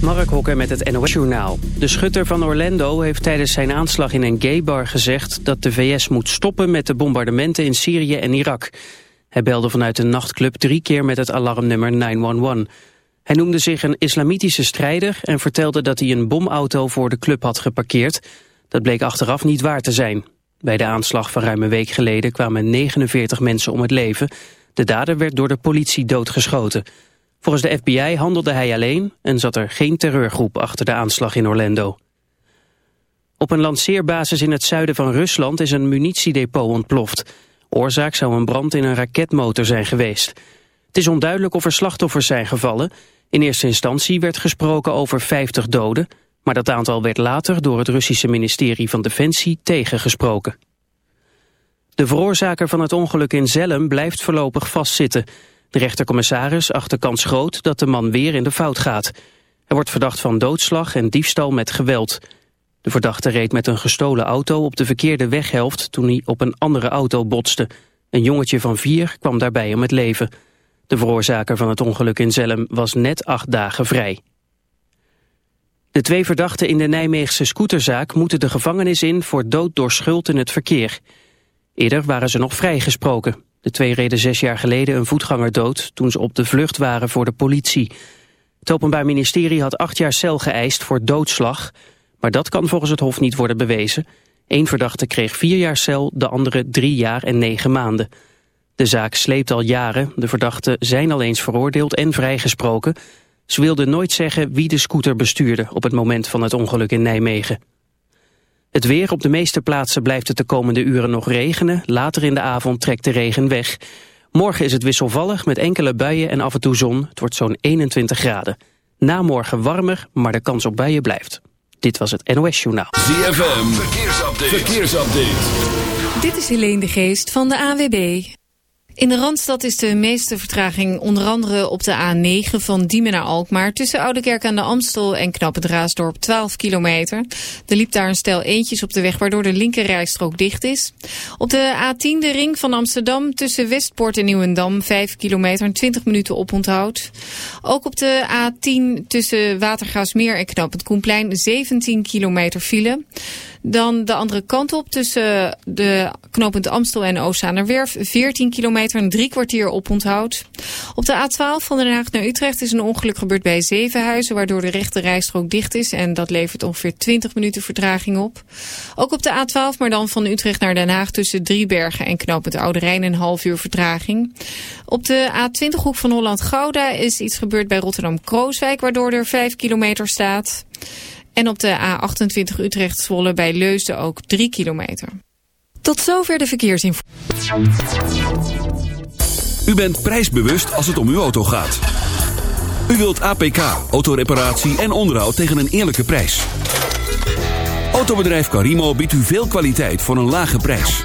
Mark Hokker met het NOS Journaal. De schutter van Orlando heeft tijdens zijn aanslag in een gaybar gezegd... dat de VS moet stoppen met de bombardementen in Syrië en Irak. Hij belde vanuit een nachtclub drie keer met het alarmnummer 911. Hij noemde zich een islamitische strijder... en vertelde dat hij een bomauto voor de club had geparkeerd. Dat bleek achteraf niet waar te zijn. Bij de aanslag van ruim een week geleden kwamen 49 mensen om het leven. De dader werd door de politie doodgeschoten... Volgens de FBI handelde hij alleen en zat er geen terreurgroep achter de aanslag in Orlando. Op een lanceerbasis in het zuiden van Rusland is een munitiedepot ontploft. Oorzaak zou een brand in een raketmotor zijn geweest. Het is onduidelijk of er slachtoffers zijn gevallen. In eerste instantie werd gesproken over 50 doden... maar dat aantal werd later door het Russische ministerie van Defensie tegengesproken. De veroorzaker van het ongeluk in Zellem blijft voorlopig vastzitten... De rechtercommissaris acht de kans groot dat de man weer in de fout gaat. Hij wordt verdacht van doodslag en diefstal met geweld. De verdachte reed met een gestolen auto op de verkeerde weghelft toen hij op een andere auto botste. Een jongetje van vier kwam daarbij om het leven. De veroorzaker van het ongeluk in Zelm was net acht dagen vrij. De twee verdachten in de Nijmeegse scooterzaak moeten de gevangenis in voor dood door schuld in het verkeer. Eerder waren ze nog vrijgesproken. De twee reden zes jaar geleden een voetganger dood toen ze op de vlucht waren voor de politie. Het Openbaar Ministerie had acht jaar cel geëist voor doodslag, maar dat kan volgens het Hof niet worden bewezen. Eén verdachte kreeg vier jaar cel, de andere drie jaar en negen maanden. De zaak sleept al jaren, de verdachten zijn al eens veroordeeld en vrijgesproken. Ze wilden nooit zeggen wie de scooter bestuurde op het moment van het ongeluk in Nijmegen. Het weer op de meeste plaatsen blijft het de komende uren nog regenen. Later in de avond trekt de regen weg. Morgen is het wisselvallig met enkele buien en af en toe zon. Het wordt zo'n 21 graden. Na morgen warmer, maar de kans op buien blijft. Dit was het NOS Journaal. ZFM, verkeersupdate. verkeersupdate. Dit is Helene de Geest van de AWB. In de Randstad is de meeste vertraging onder andere op de A9 van Diemen naar Alkmaar... tussen Oudekerk aan de Amstel en Knap het Raasdorp 12 kilometer. Er liep daar een stel eentjes op de weg waardoor de linkerrijstrook dicht is. Op de A10 de ring van Amsterdam tussen Westpoort en Nieuwendam 5 kilometer en 20 minuten oponthoud. Ook op de A10 tussen Watergaasmeer en Knap het Koenplein 17 kilometer file... Dan de andere kant op tussen de knooppunt Amstel en Oostzaanerwerf. 14 kilometer en drie kwartier op onthoud. Op de A12 van Den Haag naar Utrecht is een ongeluk gebeurd bij Zevenhuizen... waardoor de rechte rijstrook dicht is en dat levert ongeveer 20 minuten vertraging op. Ook op de A12, maar dan van Utrecht naar Den Haag... tussen Driebergen en knooppunt Oude Rijn een half uur vertraging. Op de A20-hoek van Holland-Gouda is iets gebeurd bij Rotterdam-Krooswijk... waardoor er 5 kilometer staat... En op de A28 Utrecht-Zwolle bij Leusden ook 3 kilometer. Tot zover de verkeersinformatie. U bent prijsbewust als het om uw auto gaat. U wilt APK, autoreparatie en onderhoud tegen een eerlijke prijs. Autobedrijf Carimo biedt u veel kwaliteit voor een lage prijs.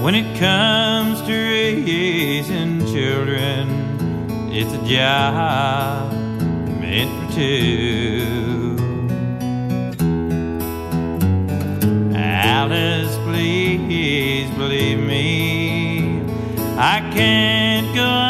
When it comes to raising children, it's a job meant for two. Alice, please believe me, I can't go.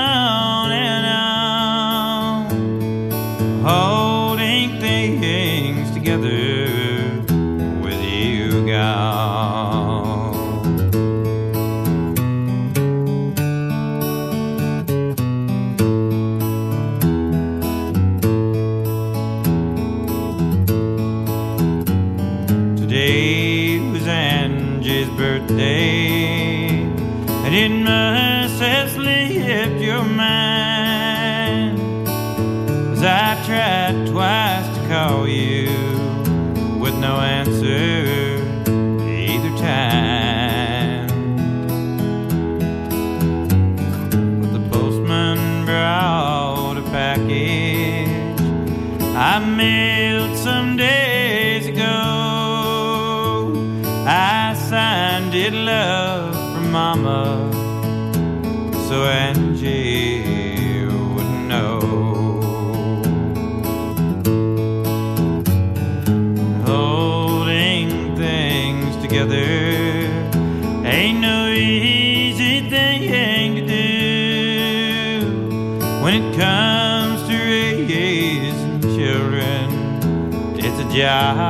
that sky.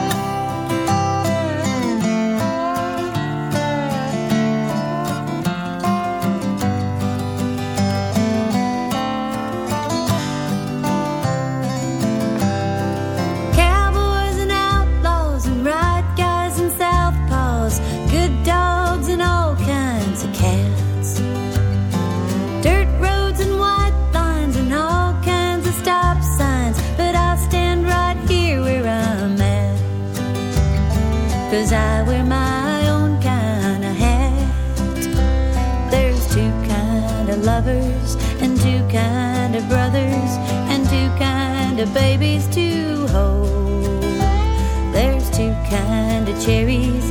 The babies to hold. There's two kind of cherries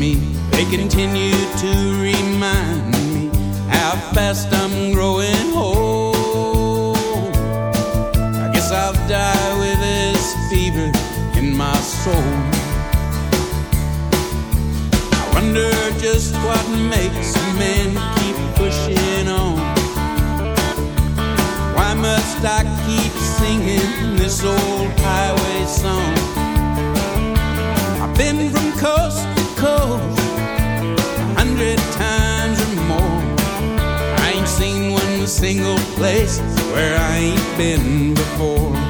They continue to remind me how fast I'm growing old. I guess I'll die with this fever in my soul. I wonder just what makes men keep pushing on. Why must I keep singing this old highway song? Single place where I ain't been before.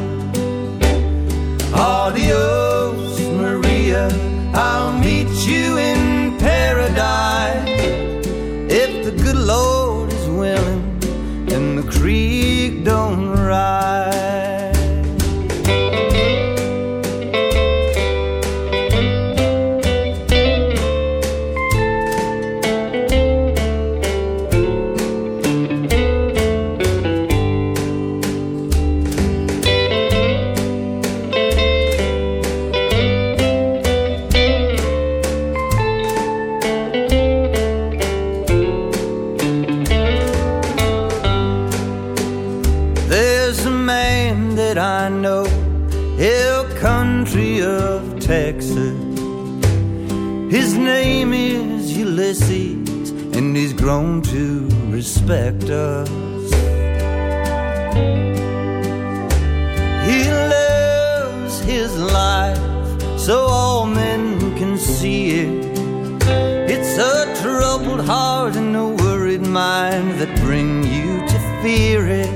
Adios, Maria. I'll respect us. He lives his life so all men can see it. It's a troubled heart and a worried mind that bring you to fear it.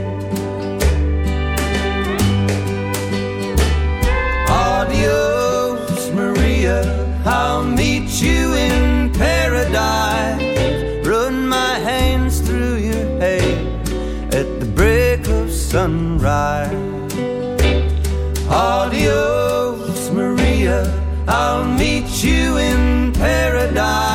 I'll meet you in paradise.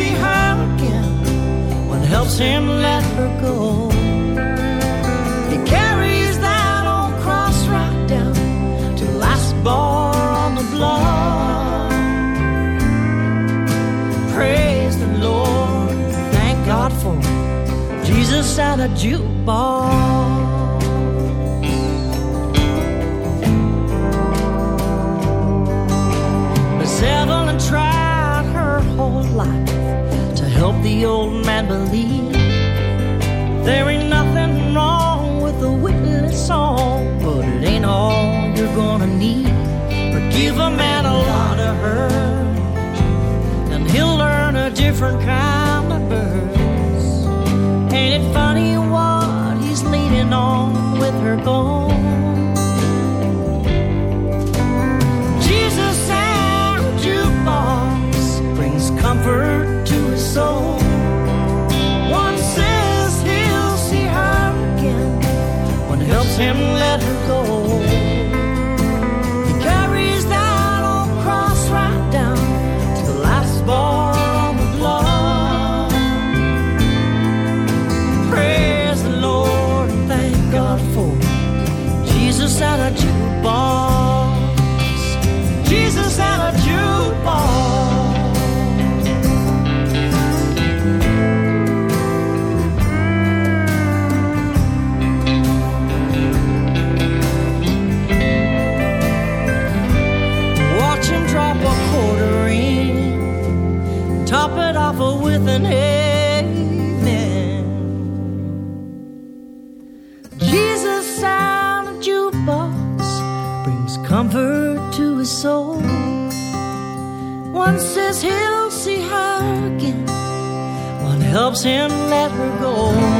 See her again, one helps him let her go. He carries that old cross right down to the last bar on the block. Praise the Lord, thank God for Jesus and a jukebox. The old man believe there ain't nothing wrong with a witness song, but it ain't all you're gonna need. Forgive a man a lot of hurt, and he'll learn a different kind of verse. Ain't it funny what he's leaning on with her gone? Jesus and jukebox brings comfort him let amen. Jesus sound of jukebox brings comfort to his soul. One says he'll see her again. One helps him let her go.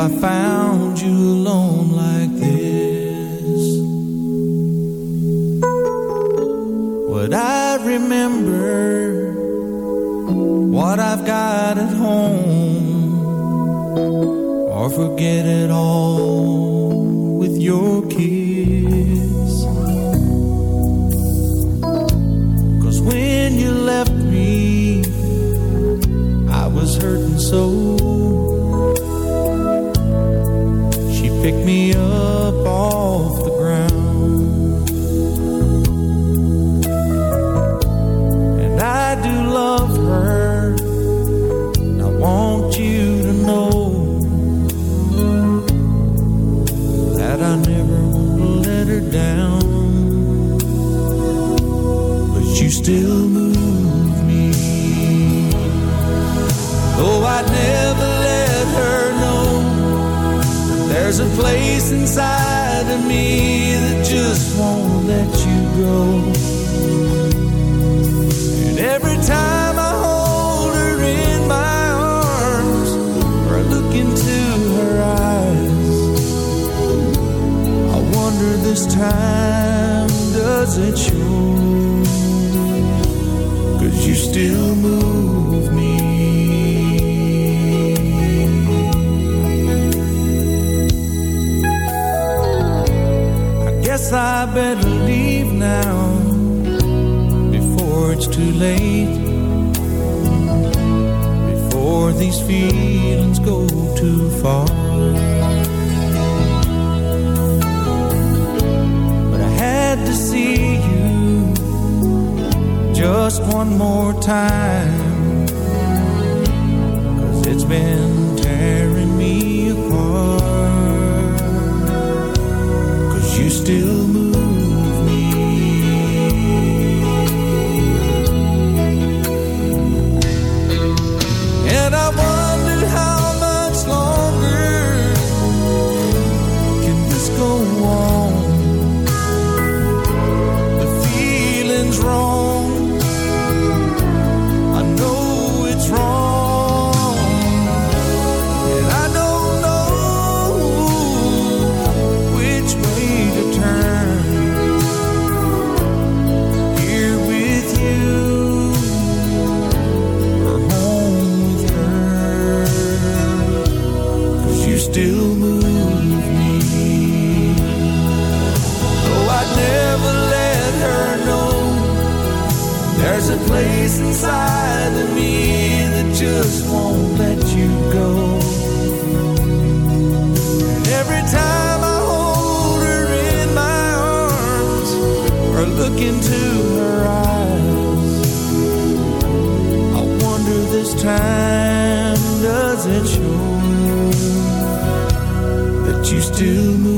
If I found you alone like this? Would I remember what I've got at home or forget it all too late. Before these feelings go too far. But I had to see you just one more time. Cause it's been tearing me apart. Cause you still inside of me that just won't let you go. And every time I hold her in my arms or look into her eyes, I wonder this time does it show that you still move?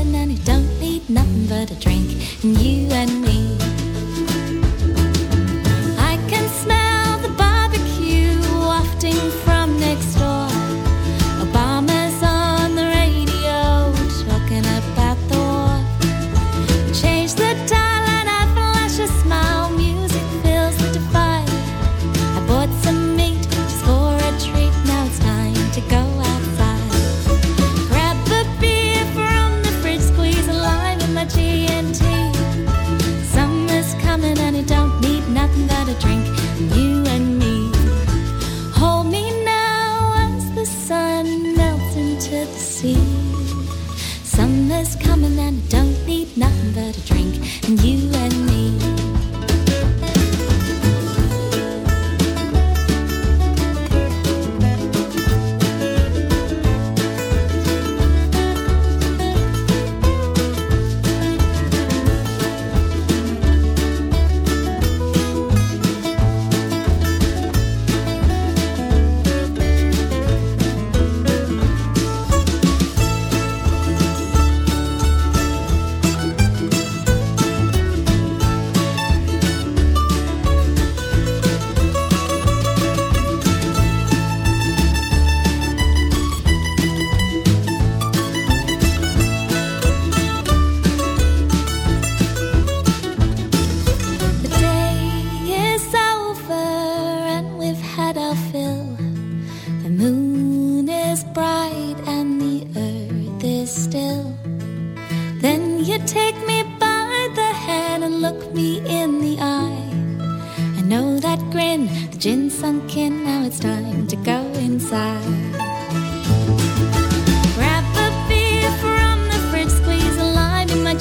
and you don't need nothing but a drink. And you and me. that grin. The gin sunk in, now it's time to go inside. Grab a beer from the fridge, squeeze a lime in my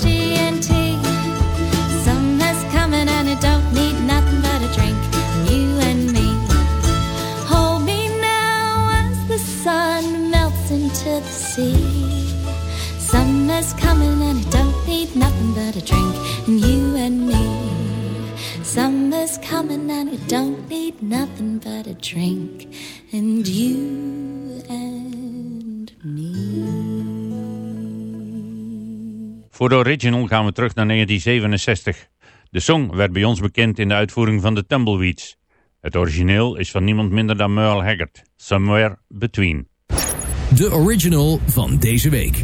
coming and it don't need nothing but a drink. You and me. Hold me now as the sun melts into the sea. Summer's coming and it don't need nothing but a drink and you and you don't need nothing but a drink and you and me. Voor de original gaan we terug naar 1967. De song werd bij ons bekend in de uitvoering van de Tumbleweeds. Het origineel is van niemand minder dan Merle Haggard, Somewhere Between. De original van deze week.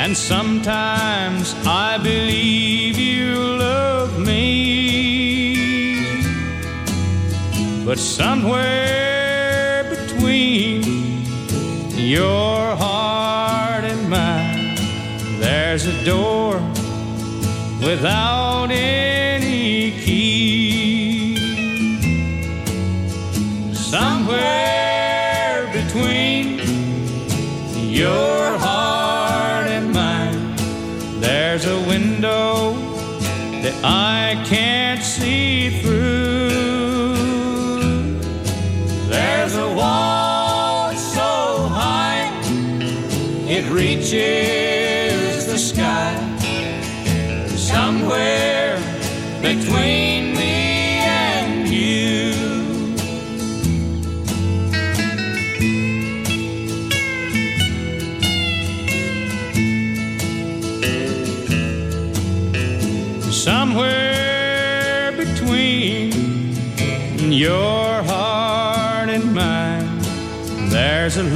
And sometimes I believe you love me. But somewhere between your heart and mine, there's a door without any I can't see through. There's a wall so high it reaches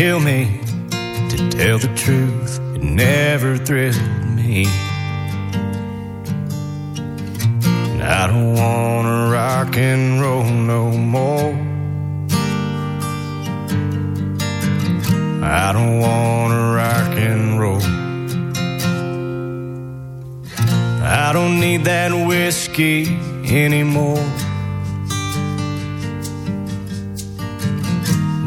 kill me. To tell the truth, it never thrilled me. And I don't wanna rock and roll no more. I don't wanna rock and roll. I don't need that whiskey anymore.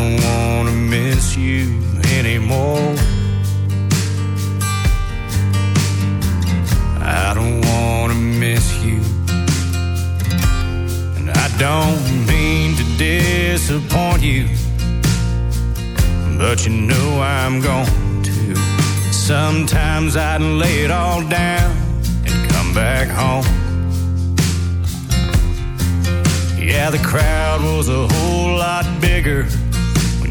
Don't want to miss you anymore. I don't want to miss you. And I don't mean to disappoint you. But you know I'm going to. Sometimes I'd lay it all down and come back home. Yeah, the crowd was a whole lot bigger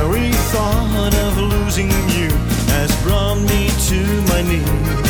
Very thought of losing you has brought me to my knees.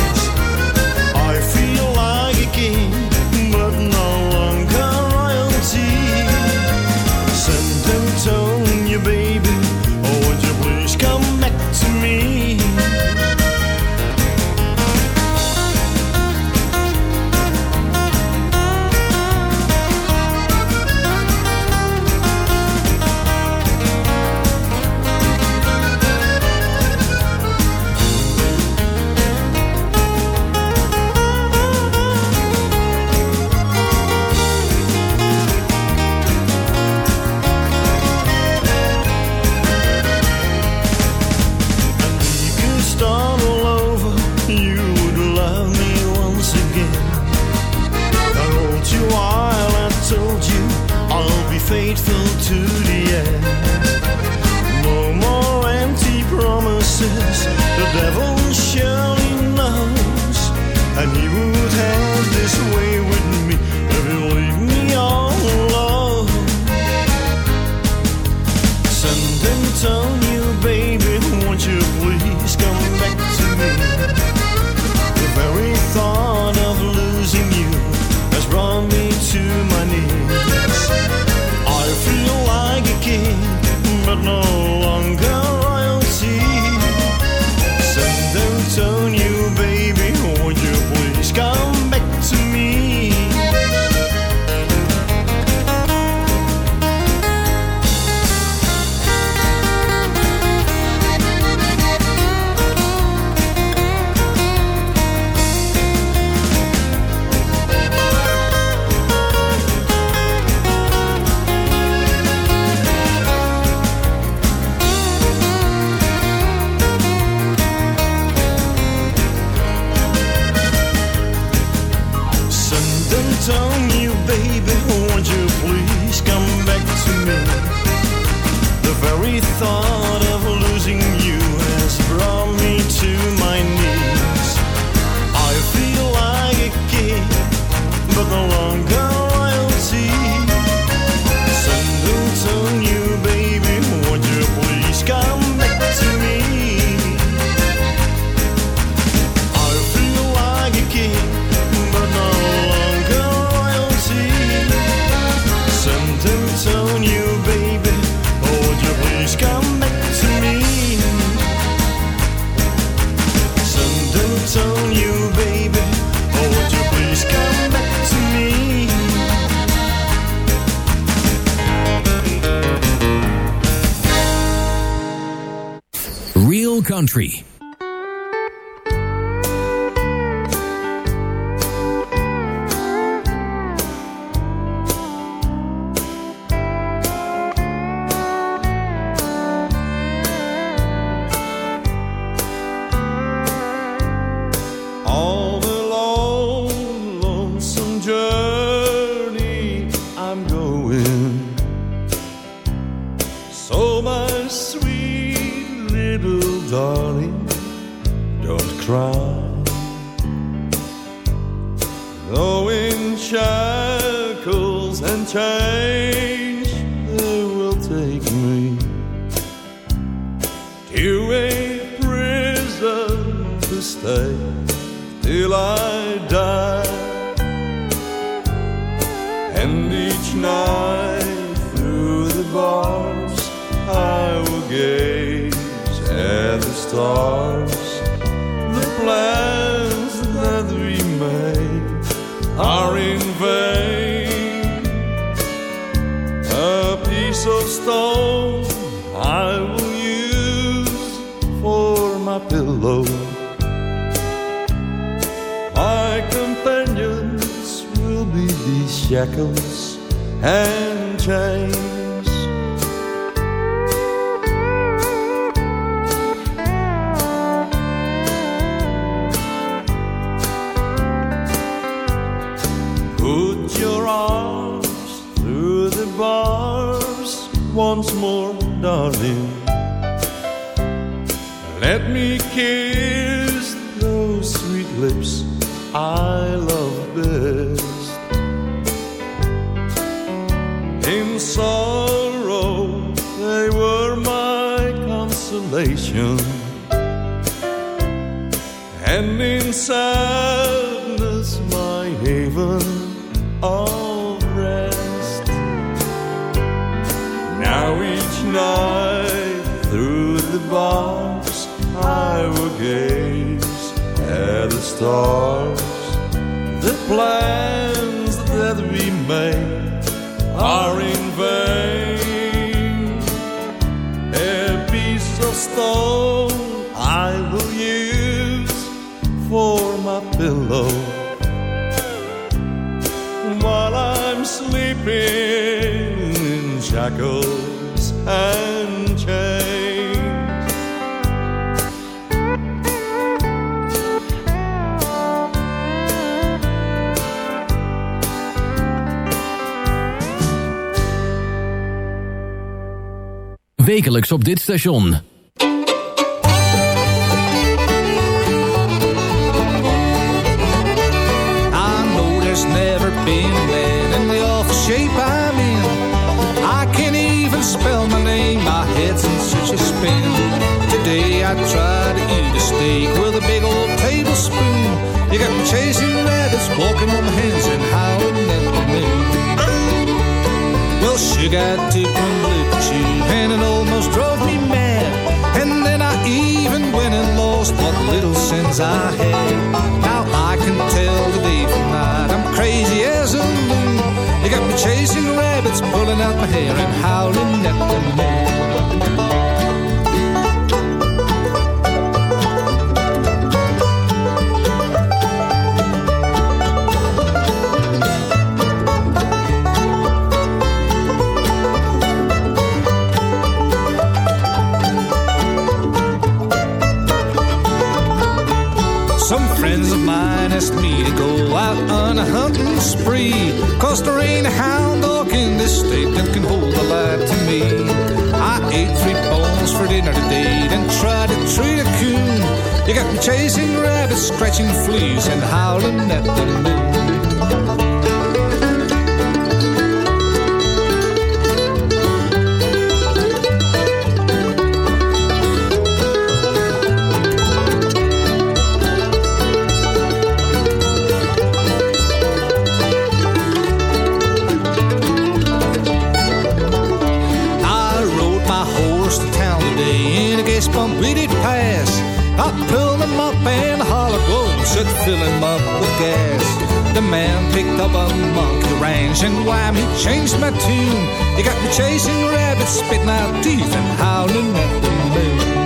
And each night through the bars I will gaze at the stars. The plans that we made are in vain. A piece of stone shackles and chains. Put your arms through the bars once more, darling. Let me kiss those sweet lips I love. And in sadness, my haven of rest. Now each night through the bars, I will gaze at the stars that play. soul I will use for my pillow while I'm sleeping in shackles and chains. Wekelijks op dit station. Out to there ain't a hound dog in this state that can hold a light to me. I ate three bones for dinner today, then tried to treat a coon. You got me chasing rabbits, scratching fleas, and howling at the moon. Fill him up with gas. The man picked up a monkey ranch and wham, he changed my tune. He got me chasing rabbits, spitting out teeth and howling at the moon.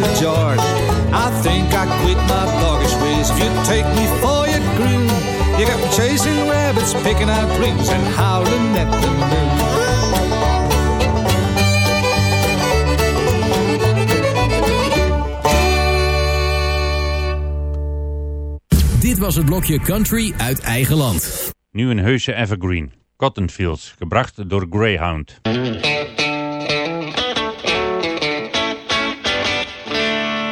Have jarred. I think I quit my doggish ways. If you take me for your groom, you got me chasing rabbits, picking out rings, and howling at the moon. Dit was het blokje country uit eigen land. Nu een heuse evergreen. Cotton Fields, gebracht door Greyhound.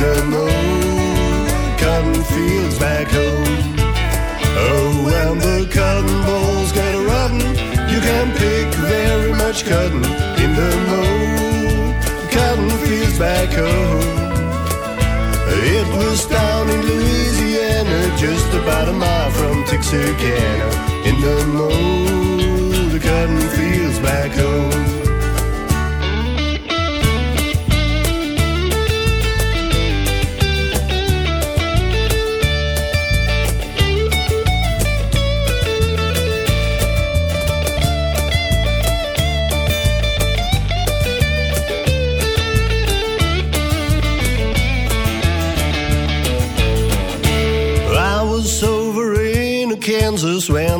the mow cotton fields back home. Oh, when the cotton balls get rotten, you can pick very much cotton in the mow cotton fields back home. It was down in Louisiana, just about a mile from Texarkana, in the mow the cotton fields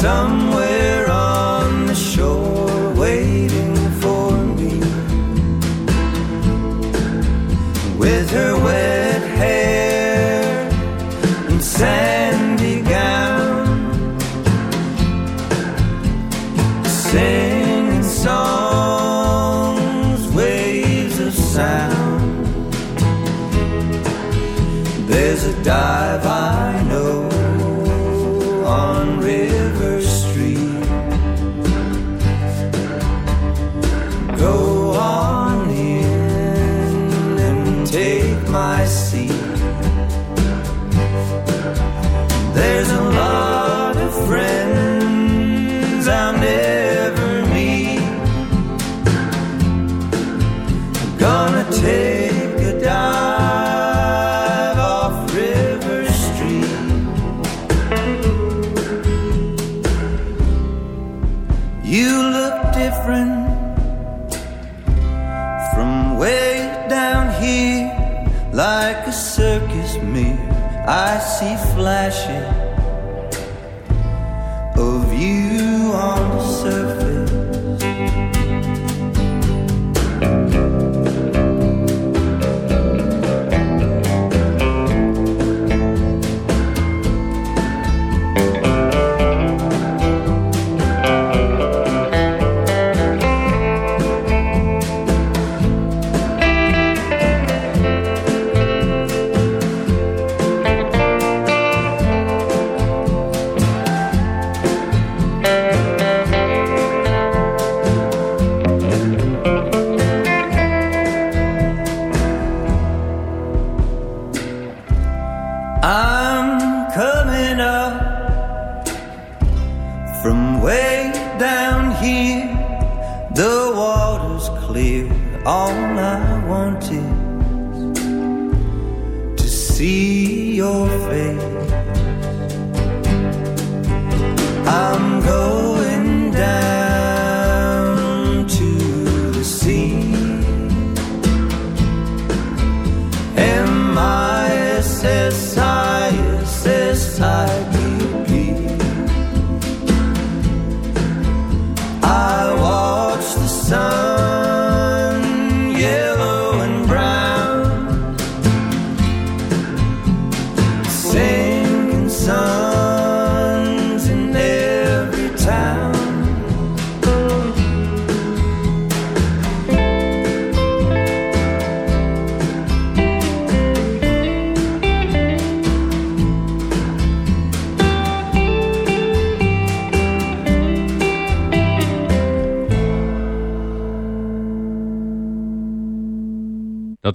Somewhere on the shore waiting for me with her wet hair and sandy gown, singing songs, waves of sound. There's a dive I